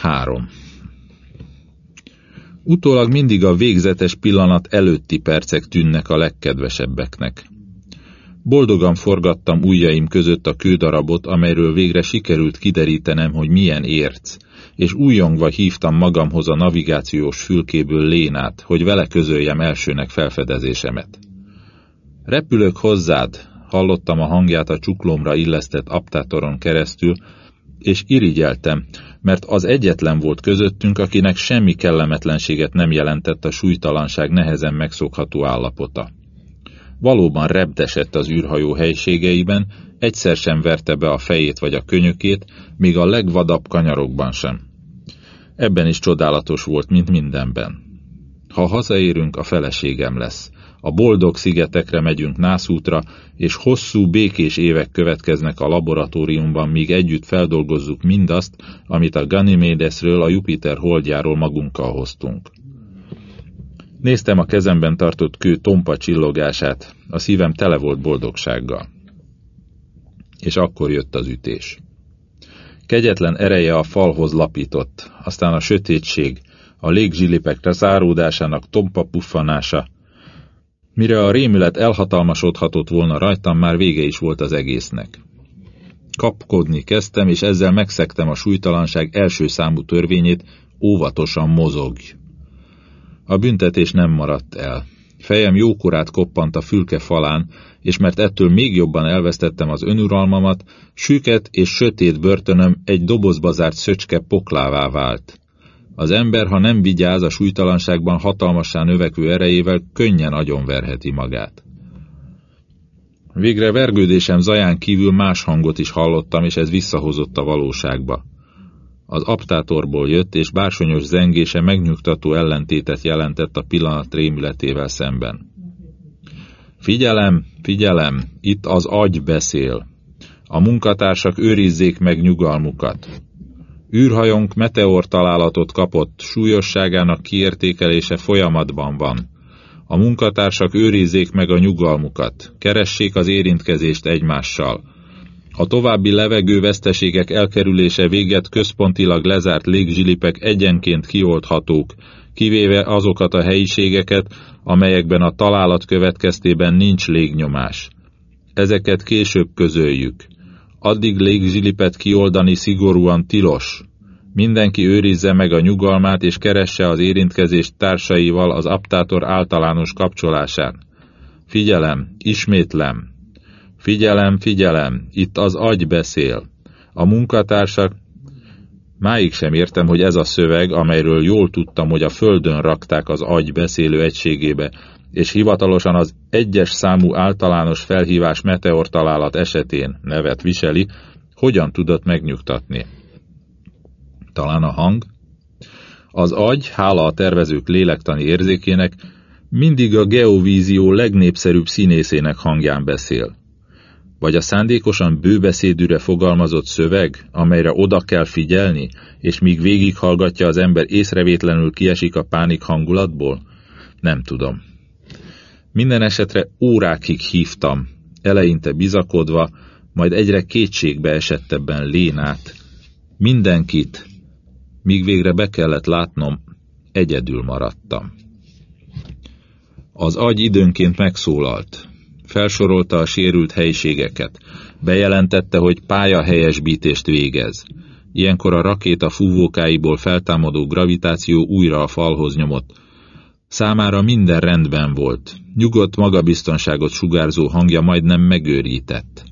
Három. Utólag mindig a végzetes pillanat előtti percek tűnnek a legkedvesebbeknek. Boldogan forgattam ujjaim között a kődarabot, amelyről végre sikerült kiderítenem, hogy milyen érc, és újongva hívtam magamhoz a navigációs fülkéből Lénát, hogy vele közöljem elsőnek felfedezésemet. Repülök hozzád, hallottam a hangját a csuklomra illesztett aptátoron keresztül, és irigyeltem, mert az egyetlen volt közöttünk, akinek semmi kellemetlenséget nem jelentett a súlytalanság nehezen megszokható állapota. Valóban repdesett az űrhajó helységeiben, egyszer sem verte be a fejét vagy a könyökét, még a legvadabb kanyarokban sem. Ebben is csodálatos volt, mint mindenben. Ha hazaérünk, a feleségem lesz. A boldog szigetekre megyünk nászútra, és hosszú, békés évek következnek a laboratóriumban, míg együtt feldolgozzuk mindazt, amit a Ganymédesről, a Jupiter holdjáról magunkkal hoztunk. Néztem a kezemben tartott kő tompa csillogását, a szívem tele volt boldogsággal. És akkor jött az ütés. Kegyetlen ereje a falhoz lapított, aztán a sötétség, a légzsilipek záródásának tompa puffanása. Mire a rémület elhatalmasodhatott volna rajtam, már vége is volt az egésznek. Kapkodni kezdtem, és ezzel megszektem a súlytalanság első számú törvényét, óvatosan mozogj. A büntetés nem maradt el. Fejem jókorát koppant a fülke falán, és mert ettől még jobban elvesztettem az önuralmamat, süket és sötét börtönöm egy dobozba zárt szöcske poklává vált. Az ember, ha nem vigyáz a súlytalanságban hatalmassá növekvő erejével, könnyen agyonverheti magát. Végre vergődésem zaján kívül más hangot is hallottam, és ez visszahozott a valóságba. Az aptátorból jött, és bársonyos zengése megnyugtató ellentétet jelentett a pillanat rémületével szemben. Figyelem, figyelem, itt az agy beszél. A munkatársak őrizzék meg nyugalmukat. Űrhajónk meteor találatot kapott, súlyosságának kiértékelése folyamatban van. A munkatársak őrizzék meg a nyugalmukat, keressék az érintkezést egymással. A további levegőveszteségek elkerülése véget központilag lezárt légzsilipek egyenként kioldhatók, kivéve azokat a helyiségeket, amelyekben a találat következtében nincs légnyomás. Ezeket később közöljük. Addig légzsilipet kioldani szigorúan tilos. Mindenki őrizze meg a nyugalmát és keresse az érintkezést társaival az aptátor általános kapcsolásán. Figyelem, ismétlem. Figyelem, figyelem, itt az agy beszél. A munkatársak Máig sem értem, hogy ez a szöveg, amelyről jól tudtam, hogy a földön rakták az agy beszélő egységébe, és hivatalosan az egyes számú általános felhívás meteor találat esetén nevet viseli, hogyan tudott megnyugtatni. Talán a hang? Az agy, hála a tervezők lélektani érzékének, mindig a geovízió legnépszerűbb színészének hangján beszél. Vagy a szándékosan bőbeszédűre fogalmazott szöveg, amelyre oda kell figyelni, és míg végighallgatja az ember észrevétlenül kiesik a pánik hangulatból? Nem tudom. Minden esetre órákig hívtam, eleinte bizakodva, majd egyre kétségbe esettebben Lénát. Mindenkit, míg végre be kellett látnom, egyedül maradtam. Az agy időnként megszólalt, felsorolta a sérült helyiségeket, bejelentette, hogy pályahelyesbítést végez. Ilyenkor a rakéta fúvókáiból feltámadó gravitáció újra a falhoz nyomott. Számára minden rendben volt, nyugodt magabiztonságot sugárzó hangja majdnem megőrített.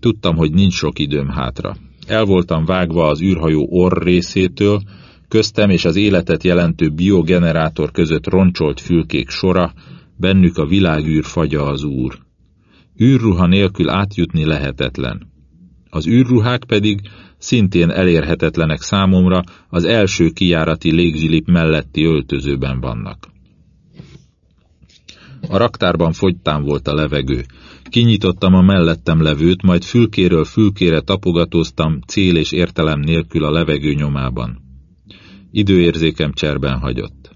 Tudtam, hogy nincs sok időm hátra. El voltam vágva az űrhajó orr részétől, köztem és az életet jelentő biogenerátor között roncsolt fülkék sora, bennük a világűr fagya az úr. űrruha nélkül átjutni lehetetlen. Az űrruhák pedig szintén elérhetetlenek számomra az első kijárati légzsilip melletti öltözőben vannak. A raktárban fogytán volt a levegő. Kinyitottam a mellettem levőt, majd fülkéről fülkére tapogatóztam cél és értelem nélkül a levegő nyomában. Időérzékem cserben hagyott.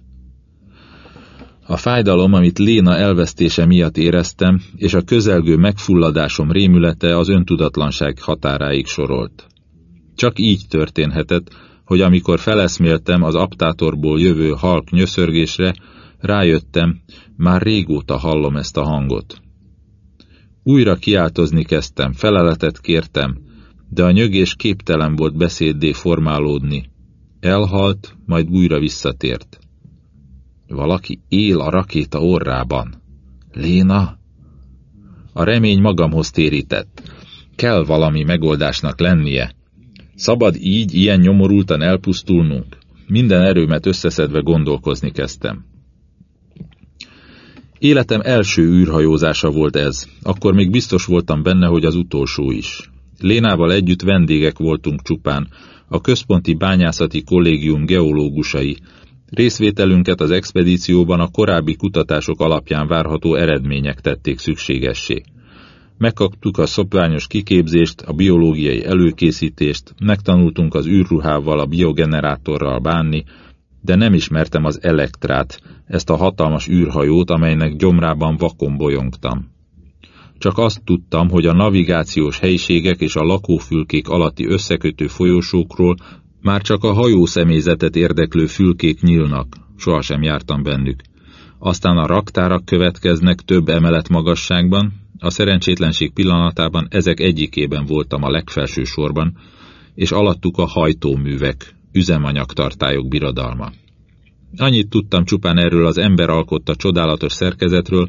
A fájdalom, amit Léna elvesztése miatt éreztem, és a közelgő megfulladásom rémülete az öntudatlanság határáig sorolt. Csak így történhetett, hogy amikor feleszméltem az aptátorból jövő halk nyöszörgésre, rájöttem, már régóta hallom ezt a hangot. Újra kiáltozni kezdtem, feleletet kértem, de a nyögés képtelen volt beszéddé formálódni. Elhalt, majd újra visszatért. Valaki él a rakéta orrában. Léna? A remény magamhoz térített. Kell valami megoldásnak lennie. Szabad így, ilyen nyomorultan elpusztulnunk. Minden erőmet összeszedve gondolkozni kezdtem. Életem első űrhajózása volt ez, akkor még biztos voltam benne, hogy az utolsó is. Lénával együtt vendégek voltunk csupán, a központi bányászati kollégium geológusai. Részvételünket az expedícióban a korábbi kutatások alapján várható eredmények tették szükségessé. Megkaptuk a szopványos kiképzést, a biológiai előkészítést, megtanultunk az űrruhával, a biogenerátorral bánni, de nem ismertem az elektrát, ezt a hatalmas űrhajót, amelynek gyomrában vakon bolyongtam. Csak azt tudtam, hogy a navigációs helyiségek és a lakófülkék alatti összekötő folyosókról már csak a hajó személyzetet érdeklő fülkék nyílnak, sohasem jártam bennük. Aztán a raktárak következnek több emelet magasságban, a szerencsétlenség pillanatában ezek egyikében voltam a legfelső sorban, és alattuk a hajtóművek, üzemanyagtartályok birodalma. Annyit tudtam csupán erről az ember alkotta csodálatos szerkezetről,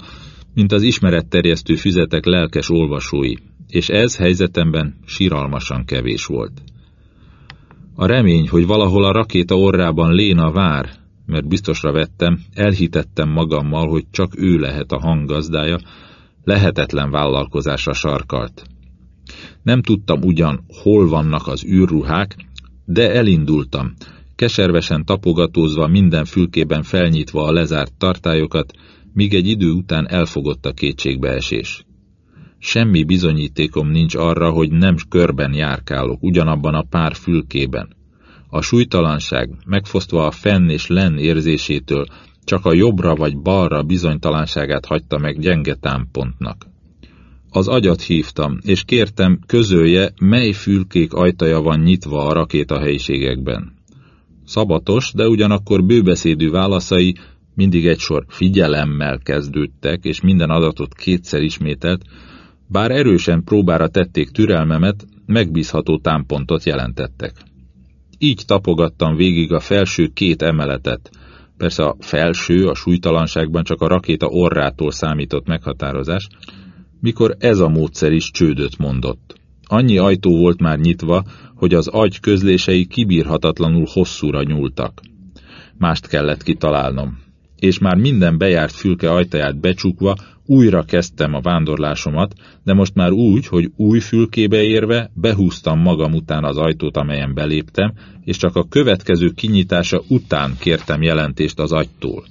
mint az ismeretterjesztő füzetek lelkes olvasói, és ez helyzetemben siralmasan kevés volt. A remény, hogy valahol a rakéta orrában Léna vár, mert biztosra vettem, elhitettem magammal, hogy csak ő lehet a hanggazdája, lehetetlen vállalkozásra sarkalt. Nem tudtam ugyan, hol vannak az űrruhák, de elindultam, keservesen tapogatózva minden fülkében felnyitva a lezárt tartályokat, míg egy idő után elfogott a kétségbeesés. Semmi bizonyítékom nincs arra, hogy nem körben járkálok ugyanabban a pár fülkében. A súlytalanság, megfosztva a fenn és len érzésétől, csak a jobbra vagy balra bizonytalanságát hagyta meg gyenge támpontnak. Az agyat hívtam, és kértem, közölje, mely fülkék ajtaja van nyitva a rakétahelyiségekben. Szabatos, de ugyanakkor bőbeszédű válaszai mindig egy sor figyelemmel kezdődtek, és minden adatot kétszer ismételt, bár erősen próbára tették türelmemet, megbízható támpontot jelentettek. Így tapogattam végig a felső két emeletet, persze a felső a súlytalanságban csak a rakéta orrától számított meghatározás, mikor ez a módszer is csődöt mondott. Annyi ajtó volt már nyitva, hogy az agy közlései kibírhatatlanul hosszúra nyúltak. Mást kellett kitalálnom, és már minden bejárt fülke ajtaját becsukva újra kezdtem a vándorlásomat, de most már úgy, hogy új fülkébe érve behúztam magam után az ajtót, amelyen beléptem, és csak a következő kinyitása után kértem jelentést az agytól.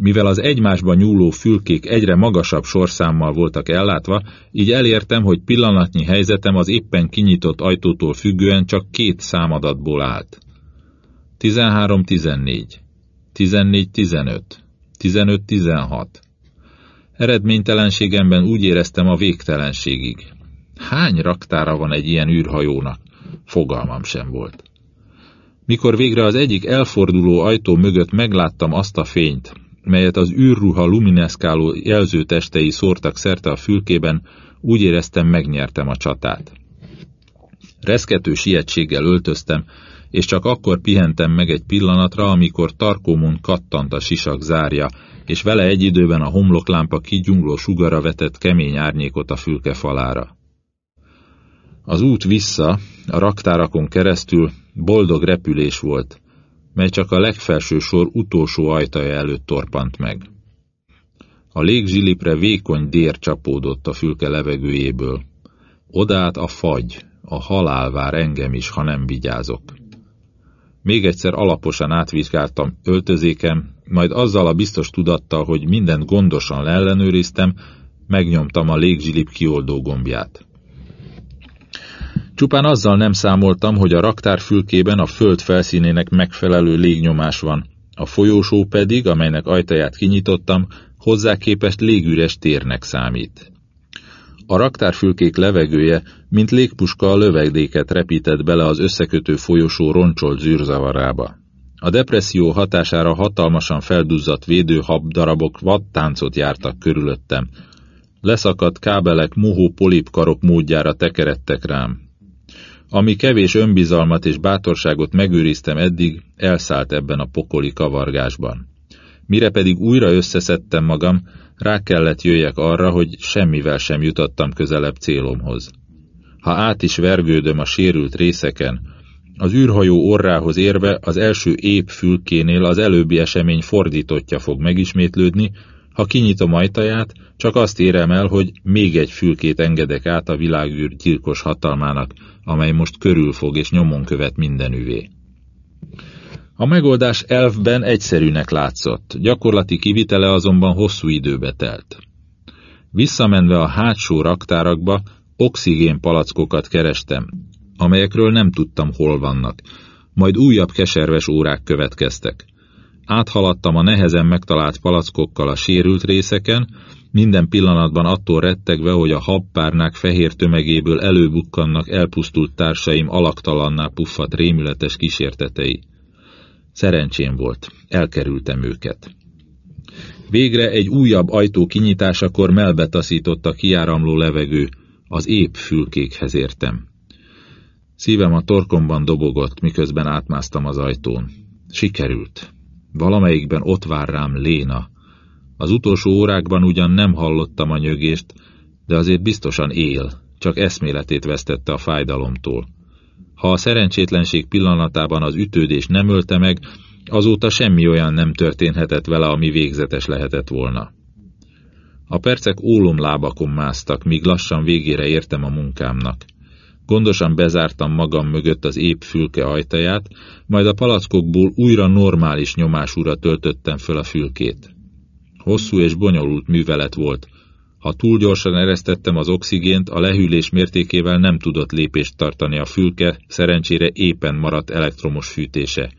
Mivel az egymásba nyúló fülkék egyre magasabb sorszámmal voltak ellátva, így elértem, hogy pillanatnyi helyzetem az éppen kinyitott ajtótól függően csak két számadatból állt. 13-14, 14-15, 15-16. Eredménytelenségemben úgy éreztem a végtelenségig. Hány raktára van egy ilyen űrhajónak? Fogalmam sem volt. Mikor végre az egyik elforduló ajtó mögött megláttam azt a fényt, melyet az űrruha lumineszkáló jelzőtestei szórtak szerte a fülkében, úgy éreztem, megnyertem a csatát. Reszkető sietséggel öltöztem, és csak akkor pihentem meg egy pillanatra, amikor tarkómon kattant a sisak zárja, és vele egy időben a homloklámpa kigyungló sugara vetett kemény árnyékot a fülke falára. Az út vissza, a raktárakon keresztül boldog repülés volt, mely csak a legfelső sor utolsó ajtaja előtt torpant meg. A légzsilipre vékony dér csapódott a fülke levegőjéből. Odát a fagy, a halál vár engem is, ha nem vigyázok. Még egyszer alaposan átvizsgáltam öltözékem, majd azzal a biztos tudattal, hogy mindent gondosan leellenőriztem, megnyomtam a légzsilip kioldó gombját. Csupán azzal nem számoltam, hogy a raktárfülkében a föld felszínének megfelelő légnyomás van, a folyósó pedig, amelynek ajtaját kinyitottam, hozzá képest légüres térnek számít. A raktárfülkék levegője, mint légpuska a lövedéket repített bele az összekötő folyosó roncsolt zűrzavarába. A depresszió hatására hatalmasan felduzzadt védőhab vadtáncot jártak körülöttem. Leszakadt kábelek mohó polipkarok módjára tekeredtek rám. Ami kevés önbizalmat és bátorságot megőriztem eddig, elszállt ebben a pokoli kavargásban. Mire pedig újra összeszedtem magam, rá kellett jöjjek arra, hogy semmivel sem jutottam közelebb célomhoz. Ha át is vergődöm a sérült részeken, az űrhajó orrához érve az első épp fülkénél az előbbi esemény fordítottja fog megismétlődni, ha kinyitom ajtaját, csak azt érem el, hogy még egy fülkét engedek át a világűr gyilkos hatalmának, amely most körülfog és nyomon követ mindenüvé. A megoldás elfben egyszerűnek látszott, gyakorlati kivitele azonban hosszú időbe telt. Visszamenve a hátsó raktárakba, oxigénpalackokat kerestem, amelyekről nem tudtam, hol vannak, majd újabb keserves órák következtek. Áthaladtam a nehezen megtalált palackokkal a sérült részeken, minden pillanatban attól rettegve, hogy a habpárnák fehér tömegéből előbukkannak elpusztult társaim alaktalanná puffat rémületes kísértetei. Szerencsém volt, elkerültem őket. Végre egy újabb ajtó kinyitásakor melbetaszított a kiáramló levegő, az épp fülkékhez értem. Szívem a torkomban dobogott, miközben átmásztam az ajtón. Sikerült. Valamelyikben ott vár rám Léna. Az utolsó órákban ugyan nem hallottam a nyögést, de azért biztosan él, csak eszméletét vesztette a fájdalomtól. Ha a szerencsétlenség pillanatában az ütődés nem ölte meg, azóta semmi olyan nem történhetett vele, ami végzetes lehetett volna. A percek ólomlábakon másztak, míg lassan végére értem a munkámnak. Gondosan bezártam magam mögött az épp fülke ajtaját, majd a palackokból újra normális nyomásúra töltöttem föl a fülkét. Hosszú és bonyolult művelet volt, ha túl gyorsan eresztettem az oxigént, a lehűlés mértékével nem tudott lépést tartani a fülke, szerencsére éppen maradt elektromos fűtése.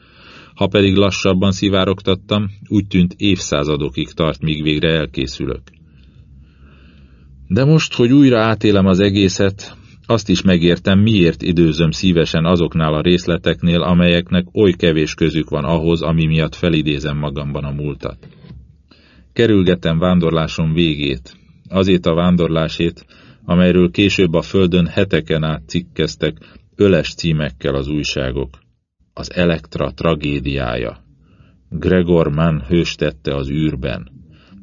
Ha pedig lassabban szivárogtattam, úgy tűnt évszázadokig tart, míg végre elkészülök. De most, hogy újra átélem az egészet, azt is megértem, miért időzöm szívesen azoknál a részleteknél, amelyeknek oly kevés közük van ahhoz, ami miatt felidézem magamban a múltat. Kerülgetem vándorlásom végét, azét a vándorlásét, amelyről később a földön heteken át cikkeztek öles címekkel az újságok. Az Elektra tragédiája. Gregor Mann hőstette az űrben.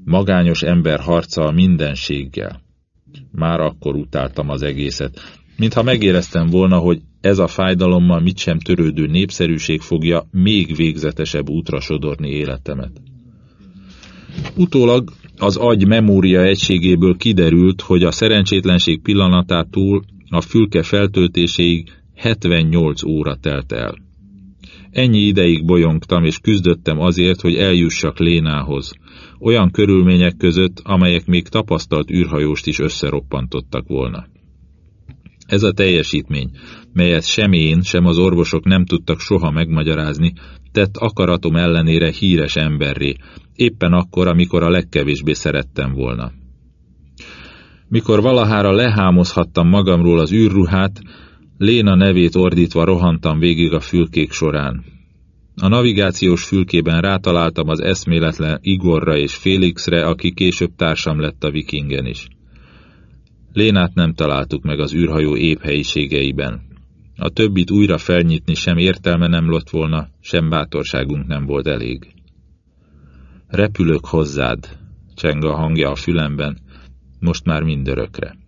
Magányos ember harca a mindenséggel. Már akkor utáltam az egészet, mintha megéreztem volna, hogy ez a fájdalommal mit sem törődő népszerűség fogja még végzetesebb útra sodorni életemet. Utólag az agy memória egységéből kiderült, hogy a szerencsétlenség pillanatától a fülke feltöltéséig 78 óra telt el. Ennyi ideig bolyongtam és küzdöttem azért, hogy eljussak Lénához, olyan körülmények között, amelyek még tapasztalt űrhajóst is összeroppantottak volna. Ez a teljesítmény, melyet sem én, sem az orvosok nem tudtak soha megmagyarázni, tett akaratom ellenére híres emberré, éppen akkor, amikor a legkevésbé szerettem volna. Mikor valahára lehámozhattam magamról az űrruhát, Léna nevét ordítva rohantam végig a fülkék során. A navigációs fülkében rátaláltam az eszméletlen Igorra és Félixre, aki később társam lett a vikingen is. Lénát nem találtuk meg az űrhajó épp helyiségeiben. A többit újra felnyitni sem értelme nem lott volna, sem bátorságunk nem volt elég. Repülök hozzád, cseng a hangja a fülemben, most már mindörökre.